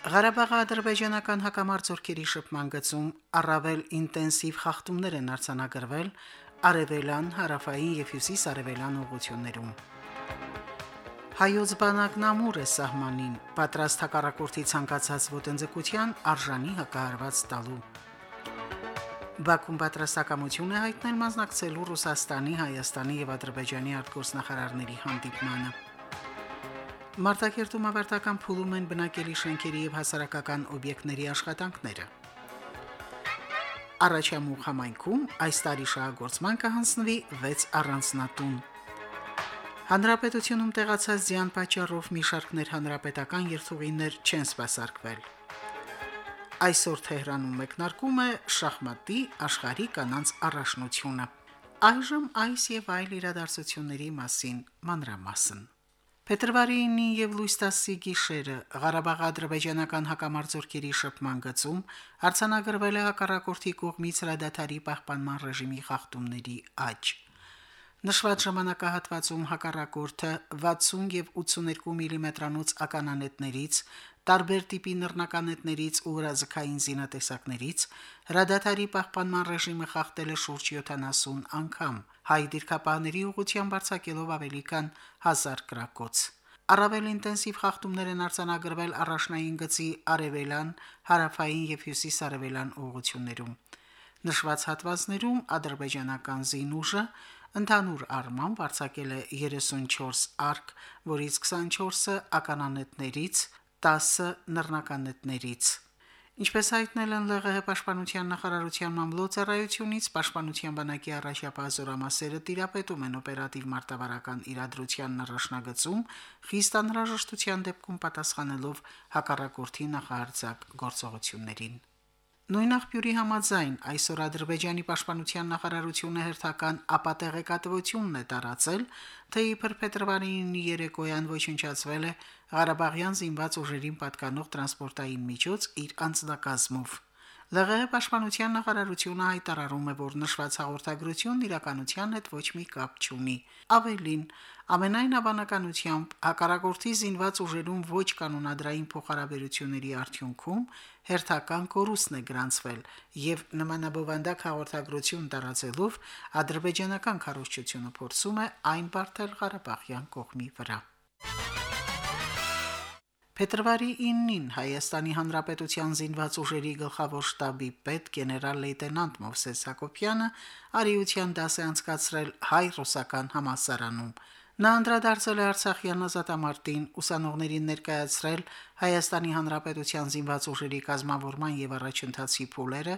Ղարաբաղի ադրբեջանական հակամարտությունների շփման գծում առավել ինտենսիվ խախտումներ են արձանագրվել արևելան, հարավային եւ հյուսիս-արևելյան ուղություններում։ Հայոց բանակն ամուր է սահմանին պատրաստ հակառակորդի ցանկացած ոտնձգության արժանի հակահարված տալու։ Բաքուն պատրաստակամություն է հայտնել մասնակցելու Ռուսաստանի, Հայաստանի եւ Ադրբեջանի արտգործնախարարների հանդիպմանը։ Մարտակերտում ավարտական փուլում են բնակելի շենքերի եւ հասարակական օբյեկտների աշխատանքները։ Առաջամուխ համայնքում այս տարի շահագործման կհանձնվի 6 առանձնատուն։ Հանրապետությունում տեղացած ձյան պատճառով մի շարք ներհանրապետական երթուղիներ չեն սպասարկվել։ Այսօր Թեհրանում մեկնարկում է շախմատի աշխարհի կանանց առաջնությունը։ Այժմ այս եւ այլ իրադարձությունների մասին մանրամասն։ Փետրվարի 9-ին եւ լույս 10-ի գիշերը Ղարաբաղի ադրբեջանական հակամարտությունների շփման գծում արձանագրվել է հակառակորդի կողմից հրադադարի պահպանման ռեժիմի խախտումների աճ։ Նշված ժամանակահատվածում հակառակորդը 60 եւ 82 մմ-անոց mm ականանետներից, տարբեր տիպի նռնականետներից ու հրազքային զինատեսակներից հրադադարի պահպանման ռեժիմը խախտել է շուրջ 70 անգամ, հայ դիրքապահների ուղղությամբ արձակելով ավելի քան 1000 գրակոց։ Առավել ինտենսիվ խախտումներ են արձանագրվել առաջնային գծի արևելան, հարավային եւ հյուսիս-արևելյան ուղություններում։ Նշված հատվածներում ադրբեջանական զինուժը ընդհանուր առմամբ արձակել է 34 արկ, որից 24-ը ականանետներից, 10-ը նռնականետներից։ Ինչպես հայտնել են ԼՂՀ պաշտպանության նախարարության մամլոյցարայությունից, պաշտպանության բանակի առաջապահ զորամասերը տիրապետում են օպերատիվ մարտավարական իրադրության առաջնագծում, խիստ անհրաժեշտության դեպքում պատասխանելով հակառակորդի նախահարձակ գործողություններին։ Նույն աղբյուրի համաձայն այսօր Ադրբեջանի պաշտպանության նախարարությունը հերթական ապատեղեկատվությունն է տարածել, թե իբր փետրվարի 9-ի երեկոյան ոչնչացվել է Ղարաբաղյան զինված ուժերին պատկանող տրանսպորտային միջոց իր անձնակազմով։ ԼՂՀ պաշտպանության նախարարությունը հայտարարում է, որ նշված հաղորդագրությունն իրականության հետ ոչ մի կապ չունի։ Ավելին, ամենայն հավանականությամբ հակառակորդի զինված ուժերում ոչ կանոնադրային փոխհարաբերությունների արդյունքում հերթական կորուստն է գրանցվել եւ նմանաբովանդակ հաղորդագրություն տարածելով ադրբեջանական քարոզչությունը փորձում է այն բարթել Ղարաբաղյան կողմի վրա։ Փետրվարի 9-ին Հայաստանի Հանրապետության զինված ուժերի գլխավոր շտաբի պետ գեներալ լեյտենանտ Մովսես Հակոբյանը արիության դաս է անցկացրել հայ-ռուսական համասարանում։ Նա անդրադարձել է Արցախյան ազատամարտին, ուսանողներին ներկայացրել Հայաստանի Հանրապետության զինված ուժերի կազմավորման եւ առաջընթացի փուլերը,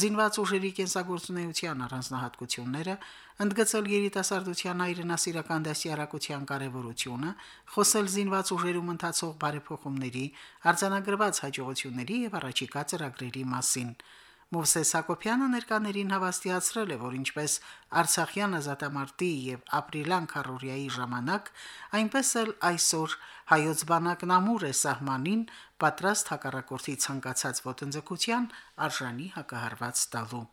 զինված ուժերի կենսագործունեության առանձնահատկությունները, ընդգծել երիտասարդության այրենասիրական դասյարակության կարևորությունը, խոսել զինված ուժերում ընթացող բարեփոխումների, արձանագրված հաջողությունների եւ առաջիկա ծրագրերի մասին։ Մովսես Հակոբյանը ներկաներին հավաստիացրել է, որ ինչպես Արցախյան ազատամարտի եւ ապրիլյան քարորիայի ժամանակ, այնպես էլ այսօր հայոց բանակն ամուր է սահմանին պատրաստ հակառակորդի ցանկացած ոտնձգության արժանի հակահարված տալու։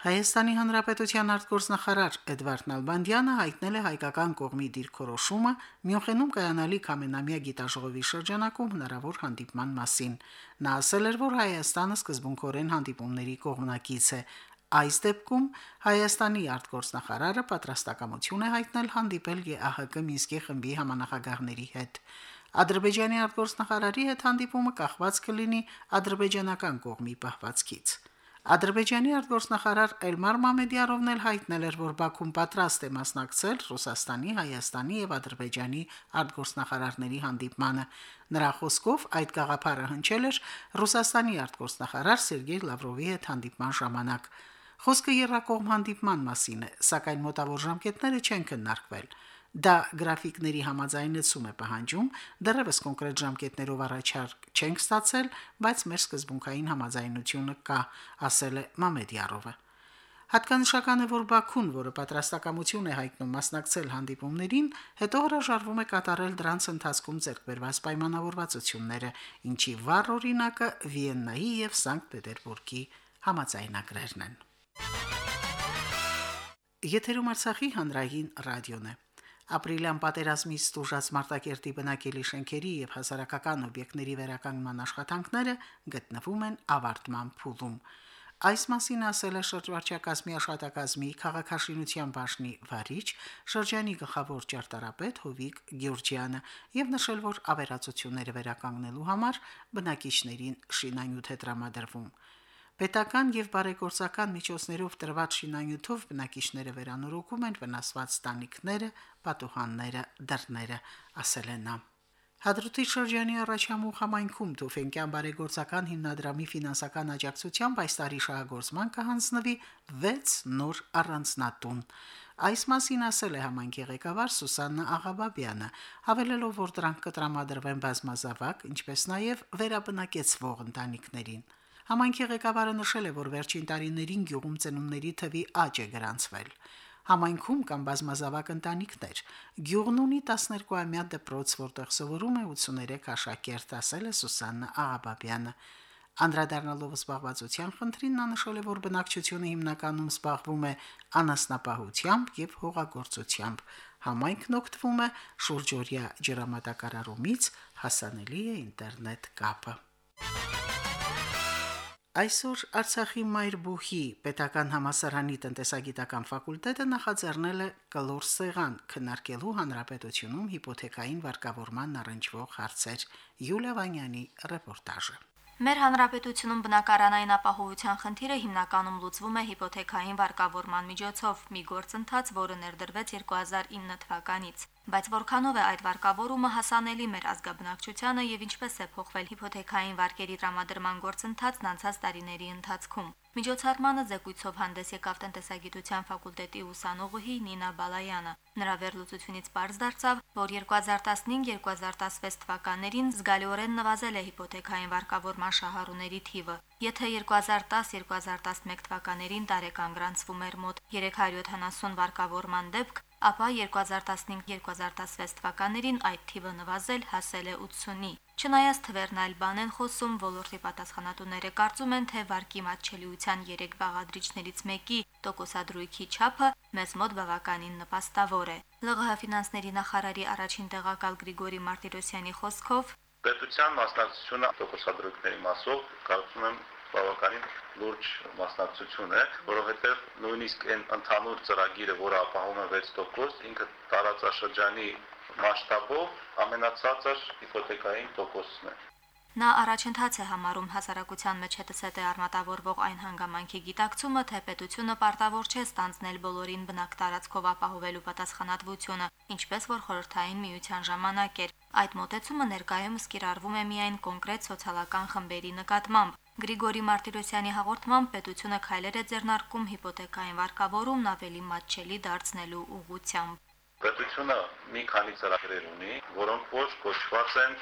Հայաստանի Հանրապետության արտգործնախարար Էդվարդ Նալբանդյանը հայտնել է հայկական կողմի դիրքորոշումը Մյունխենում կայանալիք ամենամյա գիտաժողովի շրջանակում հնարավոր հանդիպման մասին։ Նա ասել էր, որ Հայաստանը սկզբունքորեն հանդիպումների կողմնակից է։ Այս դեպքում Հայաստանի արտգործնախարարը պատրաստակամություն է հայտնել հանդիպել ԵԱՀԿ Մինսկի խմբի համանախագահների հետ։ Ադրբեջանի արտգործնախարարի հետ հանդիպումը կախված կլինի ադրբեջանական կողմի պահվածքից։ Ադրբեջանի արտգործնախարար Էլմար Մամեդյարովն էլ հայտնել էր, որ Բաքուն պատրաստ է մասնակցել Ռուսաստանի, Հայաստանի եւ Ադրբեջանի արտգործնախարարների հանդիպմանը։ Նրա խոսքով այդ գաղափարը հնչել էր Ռուսաստանի արտգործնախարար Սերգեյ Լավրովի հետ հանդիպման ժամանակ։ Խոսքը երրակողմ հանդիպման մասին է, սակայն մոտավոր ժամկետները չեն քննարկվել։ Դա գրաֆիկների համաձայնեցում է պահանջում, դեռևս կոնկրետ ժամկետներով առաջարկ չենք ստացել, բայց մեր սկզբունքային համաձայնությունը կա, ասել է Մամեդյարովը։ Հատկանշական է, որ Բաքուն, որը պատրաստակամություն է հայտնում մասնակցել հանդիպումներին, հետո հրաժարվում է կատարել դրանց ընթացքում ձեռքբերված պայմանավորվածությունները, ինչի վառ օրինակը Վիեննայի եւ Սանկտ Պետերբուրգի համաձայնագրերն են։ Եթերում Արցախի հանրային ռադիոն է։ Ապրիլյան պատերազմից ստուժած Մարտակերտի բնակելի շենքերի եւ հասարակական օբյեկտների վերականգնման աշխատանքները գտնվում են ավարտման փուլում։ Այս մասին ասել է շրջվարչակազմի աշխատակազմի քաղաքաշինության բաժնի վարիչ շրջանի գլխավոր ճարտարապետ Հովիկ Գյուրջյանը եւ նշել, որ ավերածությունները վերականգնելու համար բնակիչներին շինանյութ է տրամադրվում։ Պետական եւ բարեգործական միջոցներով տրված շինանյութով բնակիչները վերանորոգում են վնասված տանիքները, պատուհանները, դռները, ասել են նա. Հադրութի շրջանի առաջամուխ համայնքում Թուֆենկյան բարեգործական հիմնադրամի ֆինանսական աջակցությամբ այս տարի շահագործման կհանձնվի 6 նոր առանձնատուն։ Այս մասին ասել է համայնքի ղեկավար Սուսաննա Աղաբաբյանը, հավելելով, որ դրանք կտրամադրվեն բազմազավակ, ինչպես նաև վերաբնակեցվող ընտանիքներին։ Համայնքի ղեկավարը նշել է, որ վերջին տարիներին գյուղում ծնունների թվի աճ է գրանցվել։ Համայնքում կան բազմազավակ ընտանիքներ։ Գյուղն ունի 12-ամյա դպրոց, որտեղ սովորում է 83 աշակերտ, ասել է Սուսաննա Աղաբաբյանը։ Անդրադառնալով զբաղվածության խնդրին նա նշել է, որ բնակչությունը հիմնականում զբաղվում է անասնապահությամբ եւ հողագործությամբ։ Համայնքն օգտվում է շուրջօրյա ջրամատակարարումից, հասանելի է ինտերնետ կապը։ Այսօր Արցախի Մայրբուխի Պետական համասարանի տնտեսագիտական ֆակուլտետը նախաձեռնել է կլոր սեղան քննարկելու հանրապետությունում հիպոթեկային վարկավորման առնչվող հարցեր։ Յուլիա Վանյանի ռեպորտաժը։ Մեր հանրապետությունում բնակարանային ապահովության խնդիրը հիմնականում լուծվում է հիպոթեքային վարկավորման միջոցով՝ մի գործընթաց, որը ներդրվեց 2009 թվականից։ Բայց որքանով է այդ վարկավորումը հասանելի մեր ազգաբնակչությանը եւ ինչպես է փոխվել հիփոթեքային վարկերի տրամադրման գործընթացն անցած տարիների ընթացքում։ Միջոցառմանը զեկույցով հանդես եկավ տնտեսագիտության ֆակուլտետի ուսանողուհի Նինա Բալայանը։ Նրա վերլուծությունից պարզ դարձավ, որ 2015-2016 թվականներին զգալիորեն նվազել է հիփոթեքային վարկավորման շահառուների թիվը։ Եթե 2010-2011 թվականներին տարեկան գրանցվում էր մոտ 370 վարկավորման դեպք, ապա 2015-2016 թվականներին այդ թիվը նվազել հասել է 80-ի։ Չնայած թվերն այլ բան են խոսում, ոլորտի պատասխանատուները կարծում են, թե վարկի մատչելիության 3 բաղադրիչներից մեկի տոկոսադրույքի չափը մեզ մոտ բավականին նպաստավոր է։ ԼՂՀ ֆինանսների նախարարի առաջին տեղակալ Գրիգորի Մարտիրոսյանի խոսքով պետության մասնակցությունը տոկոսադրույքների մասով կարծում եմ բավականին լուրջ մասնակցություն է, որովհետև նույնիսկ այն ընդհանուր ծրագիրը, որը ապահովում է 6%, ինքը տարածաշրջանի մասշտաբով ամենացածր հիպոթեկային տոկոսն է։ Նա առաջընթաց է համարում հասարակության մեջ հետսեթե արմատավորվող այն հանգամանքի գիտակցումը, թե պետությունը պարտավոր չէ ստանձնել բոլորին բնակ տարածքով ապահովելու պատասխանատվությունը, ինչպես որ խորհրդային միության ժամանակ էր։ Այդ մոտեցումը ներկայումս կիրառվում է միայն կոնկրետ սոցիալական խմբերի նկատմամբ։ Գրիգորի Մարտիրոսյանի հաղորդմամբ պետությունը քայլեր է ձեռնարկում հիպոթեկային վարկավորումն ավելի մատչելի դարձնելու ուղղությամբ։ Պետությունը մի քանի ծրագրեր ունի, որոնք ոչ կոչված են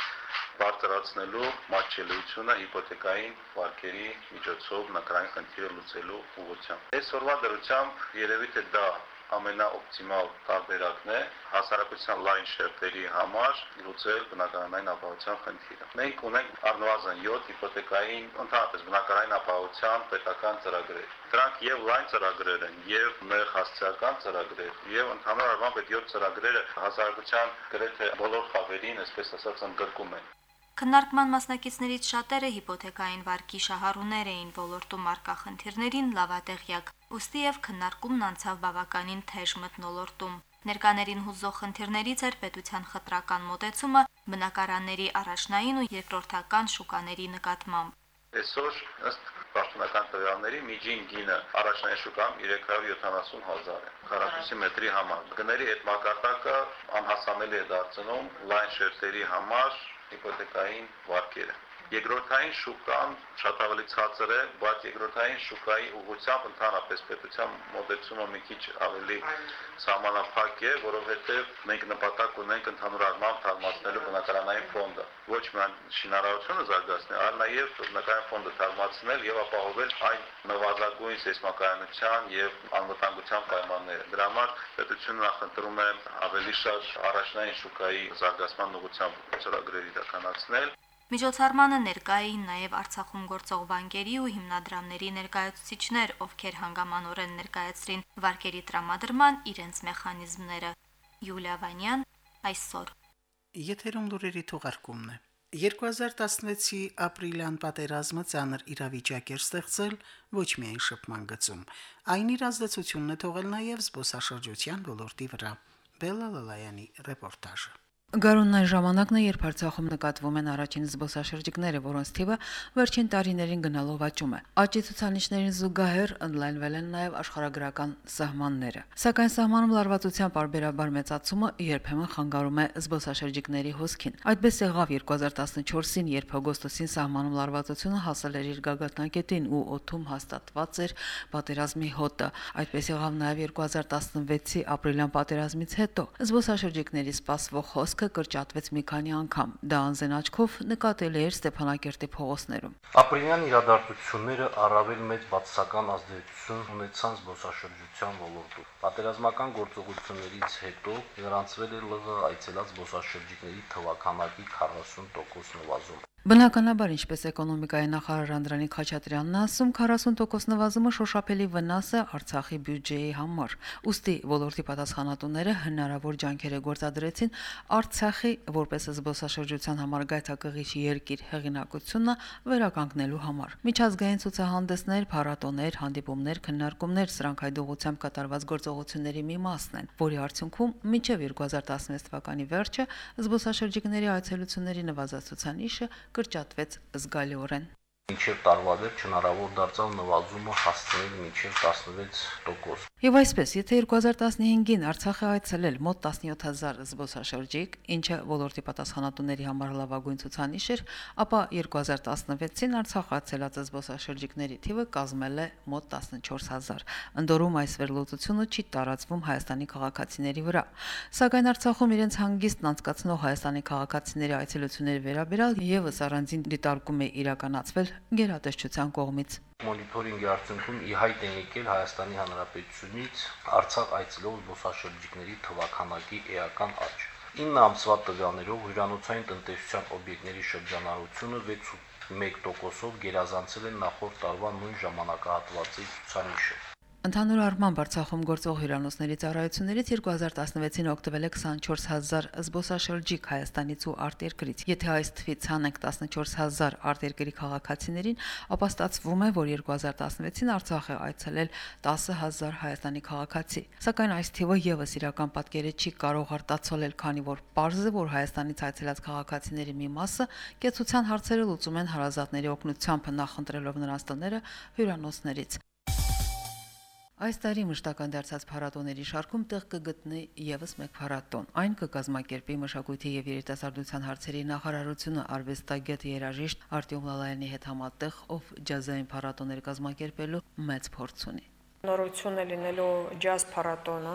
բարձրացնելու մատչելիությունը հիպոթեկային վարկերի միջոցով նկարային խնդիրը լուծելու ուղղությամբ։ Այսօրվա դրությամբ երևի թե դա ամենաօպտիմալ տարբերակն է հասարակության լայն շերտերի համար լուծել բնակարանային ապահովության խնդիրը։ Մենք ունենք առնվազն 7 հիպոթեկային ընդհանրապես բնակարանային ապահովության պետական ծրագրեր։ Դրանք եւ լայն ծրագրեր են, եւ մեր հասարակական ծրագրեր, եւ ընդհանուր առմամբ այդ 7 ծրագրերը հասարակության գրեթե բոլոր խավերին, այսպես ասած, ընդգրկում են։ Քննարկման մասնակիցներից շատերը հիպոթեկային վարկի շահառուներ էին ոլորտում արկա խնդիրներին լավատեղյակ։ Ոստի եւ քննարկումն անցավ բավականին թեժ մտնոլորտում։ Ներկաներին հուզող խնդիրներից էր պետության խտրական մոտեցումը բնակարանների առաջնային ու երկրորդական շուկաների նկատմամբ։ Այսօր ըստ պաշտոնական տվյալների միջին գինը առաջնային շուկայում 370 հազար է քառակուսի մետրի համար։ Գների այդ մակարդակը անհասանելի է դարձնում լայն շերտերի համար հիպոթեկային վարկերը։ Երկրորդային շուկան շատ ավելի ցածր է, բայց երկրորդային շուկայի ուղղությամբ ընդհանրապես պետության մոտեցումը մի քիչ ավելի սահմանափակ է, որովհետև մենք նպատակ ունենք ընդհանուր առմամբ թարմացնելու բնակարանային ֆոնդը։ Ոչ միայն շինարարությունը զարգացնել, այլ նաև բնակարան ֆոնդը թարմացնել եւ ապահովել այն նվազագույն սեյսմակայանության եւ անվտանգության պայմանները։ Դրա համար պետությունը նախընտրում է ավելի շատ առաջնային շուկայի զարգացման ուղղությամբ ծրագրեր իրականացնել Միջոցառմանը ներկա էին նաև Արցախում գործող բանկերի ու հիմնադրամների ներկայացուցիչներ, ովքեր հանգամանորեն ներկայացրին վարկերի տրամադրման իրենց մեխանիզմները։ Յուլիա Վանյան այսօր։ Եթերում լուրերի թողարկումն է։ 2016-ի ապրիլյան պատերազմը ցաներ իրավիճակ էր ստեղծել ոչ միայն շփման գծում, այն իր ազդեցությունն է թողել նաև զբոսաշրջության ոլորտի վրա։ Բելլա Լալայանի ռեպորտաժը։ Գարունն այն ժամանակն է, երբ Արցախում նկատվում են առաջին զբոսաշրջիկները, որոնց թիվը վերջին տարիներին գնալով աճում է։ Աճի ցուցանիշներին զուգահեռ ընդլայնվել են նաև աշխարհագրական սահմանները։ Սակայն սահմանում լարվածության parberabar մեծացումը երբեմն խանգարում է զբոսաշրջիկների հոսքին։ Այդպես եղավ 2014-ին, երբ օգոստոսին սահմանում լարվածությունը հասել էր իր գագաթնակետին ու օթում հաստատված էր պատերազմի հոտը։ Այդպես եղավ նաև 2016-ի ապրիլյան պատերազմից հետո։ Զբոսաշրջիկների սպասվող հոսք խոսքը կրճատվեց մի քանի անգամ։ Դա անզեն աչքով նկատելի էր Ստեփանակերտի փողոցներում։ Ապրիլյան իրադարձությունները առավել մեծ բացասական ազդեցություն ունեցան զբոսաշրջության ոլորտում։ Պատերազմական գործողություններից հետո գրանցվել է ԼՂ այցելած զբոսաշրջիկների թվականակի 40% նվազում։ Բնականաբար, ինչպես էկոնոմիկայի նախարար Անդրանիկ Խաչատրյանն ասում, 40% նվազումը շոշափելի վնաս է Արցախի բյուջեի համար։ Ոստի ոլորտի պատասխանատուները հնարավոր ջանքեր գործադրեցին Արցախի որպես զբոսաշրջության համար գայթակղիչ երկիր հեղինակությունը վերականգնելու համար։ Միջազգային ցուցահանդեսներ, փառատոներ, հանդիպումներ, քննարկումներ սրանք այդ ուղղությամբ կատարված գործողությունների մի մասն են, որի արդյունքում մինչև 2016 թվականի վերջը զբոսաշրջիկների այցելությունների նվազացուցանիշը կրճատվեց զգալիորեն։ Մինչև տարվա վերջ հնարավոր դարձավ նվազումը հասցնել մինչև 16%։ Եվ այսպես, եթե 2015-ին Արցախը այցելել մոտ 17000 զբոսաշրջիկ, ինչը ոլորտի պատասխանատուների համար լավագույն ցուցանիշ էր, ապա 2016-ին Արցախ այցելած զբոսաշրջիկների թիվը կազմել է մոտ 14000։ Անդորում այս վերլուծությունը չի տարածվում Հայաստանի քաղաքացիների վրա։ Սակայն Արցախում իրենց հանգիստն անցկացնող Հայաստանի քաղաքացիների այցելությունների վերաբերյալ եւս առանձին դիտարկում է իրականացվել գերատեսչության կողմից մոնիթորինգի արդյունքում ի հայտ են եկել Հայաստանի Հանրապետությունից Արցախ այցելող զբոսաշրջիկների թվականակի էական աճ։ 9 ամսվա տվյալներով հյուրանոցային տնտեսության օբյեկտների շրջանառությունը 6.1%-ով գերազանցել է նախորդ տարվա նույն ժամանակահատվածի ցուցանիշը։ Ընդհանուր առմամբ Արցախում գործող հյուրանոցների ծառայություններից 2016-ին օգտվել է 24000 զբոսաշրջիկ Հայաստանից ու արտերկրից։ Եթե այս թվից հանենք 14000 արտերկրի քաղաքացիներին, ապա ստացվում է, որ 2016-ին Արցախ է այցելել 10000 Հայաստանի քաղաքացի։ Սակայն այս թիվը եւս իրական պատկերը չի կարող արտացոլել, քանի որ պարզ է, որ Հայաստանից այցելած քաղաքացիների մի մասը կեցության հարցերը լուծում են հարազատների օգնությամբ նախընտրելով նրանց տները հյուրանոցներից։ Այս տարի մշտական դարձած փառատոների շարքում տեղ կգտնի եւս մեկ փառատոն։ Այն կկազմակերպի մշակույթի եւ երիտասարդության հարցերի նախարարությունը արվեստագետ երաժիշտ Արտյոմ Լալայանի հետ համատեղ, ով ջազային փառատոներ կազմակերպելու մեծ փորձ ունի նորություն է լինելու ջազ փառատոնը,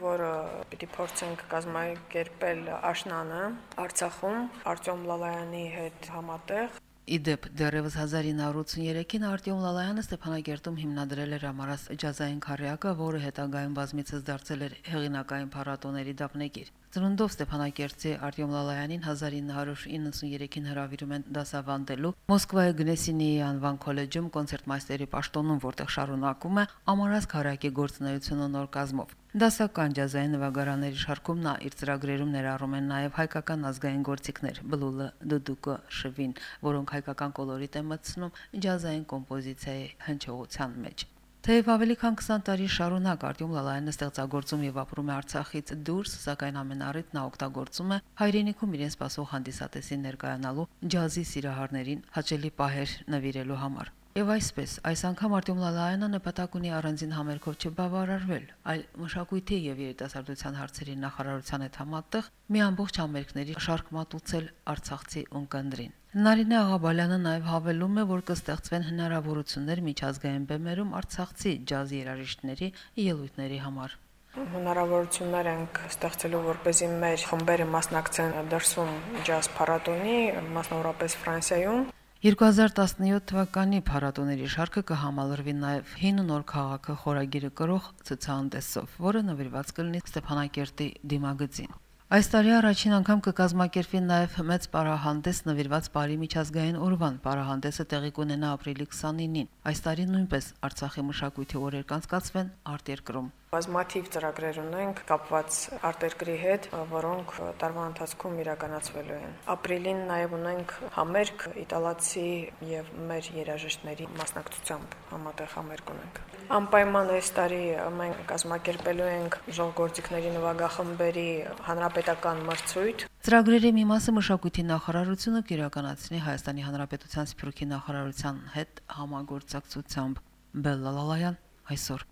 որը պիտի փորձենք կազմակերպել Աշնանը Արցախում Արտյոմ Լալայանի հետ համատեղ Իդեպ դեռևս 1983-ին Արտյոմ Լալայանը Ստեփանագերտում հիմնադրել էր Ամարաս ջազային քարյակը, որը հետագայում բազմիցս դարձել էր հեղինակային փառատոների դափնեկիր։ Ծնունդով Ստեփանակերտի Արտյոմ Լալայանին 1993-ին հրավիրում են դասավանդելու Մոսկվայի Գնեսինիի անվան քոլեջում կոնցերտմայստերի պաշտոնում, որտեղ շարունակում է Ամարաս քարյակի գործունեությունը նոր կազմով։ Դասական ջազային նվագարանների շարքում նա իր ծրագրերում ներառում են նաև հայկական ազգային գործիքներ՝ բլուլը, դուդուկը, շվին, որոնք հայկական կոլորիտ են մտցնում ջազային կոմպոզիցիայի հնչողության մեջ։ Թեև ավելի քան 20 տարի շարունակ Արտյոմ Լալայանը ստեղծագործում եւ ապրում է Արցախից դուրս, սակայն ամենառիթ նա օգտագործում է հայրենիքում իրեն սպասող հանդիսատեսին ներկայանալու ջազի սիրահարներին հաճելի պահեր նվիրելու համար։ Եվ այսպես, այս անգամ Արտյոմ Լալայանը նպատակ ունի առանձին համերգով չբավարարվել, այլ մշակույթի եւ երիտասարդության հարցերի նախարարության հետ համատեղ մի ամբողջ համերգների շարք մատուցել Արցախցի ունկնդրին։ Նարինե Աղաբալյանը նաև հավելում է, որ կստեղծվեն հնարավորություններ միջազգային բեմերում Արցախցի ջազ երաժիշտների ելույթների համար հնարավորություններ ենք ստեղծելու որպեսզի մեր խմբերը մասնակցեն դրսում ջազ փառատոնի, մասնավորապես Ֆրանսիայում։ 2017 թվականի փառատոների շարքը կհամալրվի նաև հին նոր քաղաքը խորագիրը կրող ցուցահանդեսով, որը նվիրված կլինի Ստեփանակերտի դիմագծին։ Այս տարի առաջին անգամ կկազմակերպվի նաև մեծ պարահանդես նվիրված Բարի միջազգային օրվան։ Պարահանդեսը տեղի կունենա ապրիլի 29-ին։ Այս տարի նույնպես Արցախի մշակույթի օրեր կանցկացվեն արտերկրում։ Բազմաթիվ ծրագրեր ունենք կապված արտերկրի հետ, որոնք տարվա ընթացքում իրականացվելու են։ Ապրիլին նաև ունենք համերգ իտալացի եւ մեր երաժիշտների մասնակցությամբ համատեղ համերգ ունենք։ Անպայման այս տարի մենք կազմակերպելու ենք ժողովրդիկների նվագախմբերի հանրապետական մրցույթ։ Ծրագրերի մի մասը մշակույթի նախարարությունը կիրականացնի Հայաստանի Հանրապետության Սփյուռքի նախարարության հետ համագործակցությամբ։ Բելլալալայան այսօր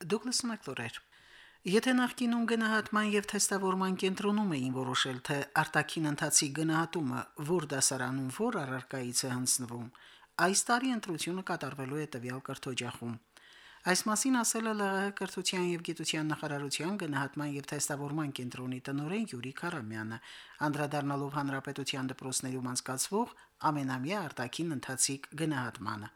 Դուգլաս Մակլորեր Եթե նախկինում գնահատման եւ թեստավորման կենտրոնում էին որոշել, թե արտաքին ընթացի գնահատումը որ դասարանում որ առարկայից է հանձնվում, այս տարի ընտրությունը կատարվելու է տվյալ կրթօջախում։ Այս մասին ասել է ԼՂՀ կրթության եւ գիտության նախարարության գնահատման եւ թեստավորման կենտրոնի տնօրեն Յուրի Խարամյանը, անդրադառնալով հանրապետության դպրոցներում անցկացվող ամենամյա արտաքին ընթացիկ գնահատմանը։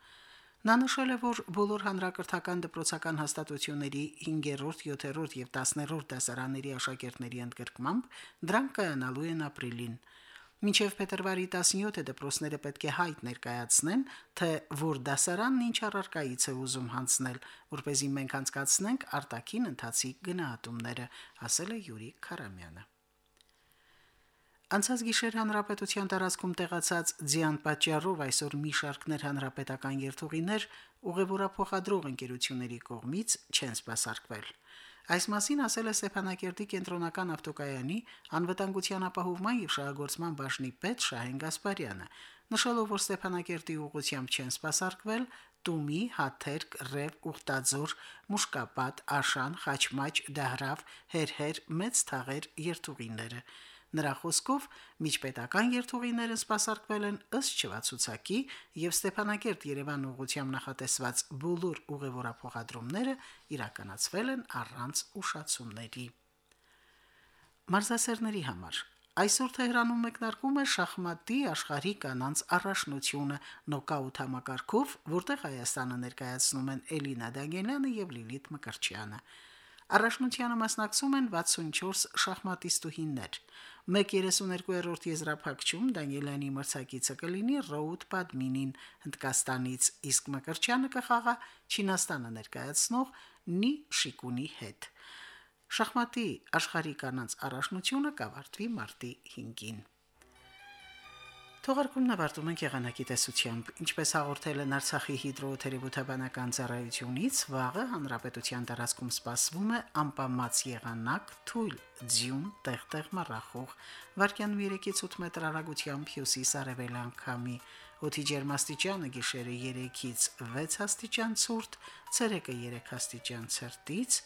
Նա նշել է, որ բոլոր հանրակրթական դպրոցական հաստատությունների 5-րդ, 7-րդ եւ 10-րդ դասարանների աշակերտների ընդգրկմամբ դրանք կայանալու են ապրիլին։ Մինչև փետրվարի 17-ը դպրոցները պետք է հայտ ներկայացնեն, թե որ դասարանն ինչ առարկայից է ուզում հանձնել, որ เป զի մենք անցկացնենք արտաքին ընթացի գնահատումները, ասել է Յուրի Խարամյանը։ Անցած գիշեր հանրապետության տարածքում տեղացած ձյան պատճառով այսօր մի շարքներ հանրապետական երթուղիներ ուղևորափոխադրող ընկերությունների կողմից չեն սպասարկվել։ Այս մասին ասել է Ստեփանակերտի կենտրոնական ավտոկայանի անվտանգության ապահովման եւ շահագործման բաժնի պետ Շահեն Գասպարյանը, նշելով, որ Ստեփանակերտի ուղությամբ չեն սպասարկվել Տումի, Հաթերք, Ռև, Ուխտաձոր, Մուշկապատ, Աշան, Խաչմաչ, Դահրավ, Հերհեր, Մեծ Թաղեր երթուղիները։ Նրա խոսքով միջպետական երթուղիները սպասարկվել են ըստ չվացուցակի եւ Ստեփանակերտ Երևան ուղղությամբ նախատեսված բոլոր ուղևորափոխադրումները իրականացվել են առանց ուշացումների։ Մարզասերների համար. Այսօր Թեհրանում մեկնարկում է շախմատի աշխարհի կանանց առաջնությունը նոկաուտ համակարգով, որտեղ Հայաստանը ներկայացնում են Էլինա Դագելյանը եւ Լիլիթ Մկրտչյանը։ Առաջնությանը մասնակցում են 64 շախմատիստուհիներ։ 1.32-րդ եզրափակչում Դանիելյանի մրցակիցը կլինի Ռոուտ Պատմինին Հնդկաստանից, իսկ Մկրչյանը կխաղա Չինաստանը ներկայացնող Նի Շիկունի հետ։ Շախմատի աշխարհի կանանց առաջնությունը կավարտվի մարտի 5-ին։ Թողարկումն ավարտում ենք եղանակի տեսությամբ։ Ինչպես հաղորդել են Արցախի հիդրոթերապևտաբանական ծառայությունից, վաղը հանրապետության տարածքում սպասվում է անպամած եղանակ, թույլ ձյուն, տեղ-տեղ մռախող, վարկյանում 3-ից 8 մետր հեռագությամբ հյուսիս-արևելյան քամի, օդի ջերմաստիճանը գիշերը 3-ից 6 աստիճան ցուրտ, ցերեկը 3 աստիճան ցրտից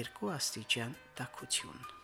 2 աստիճան տաքություն։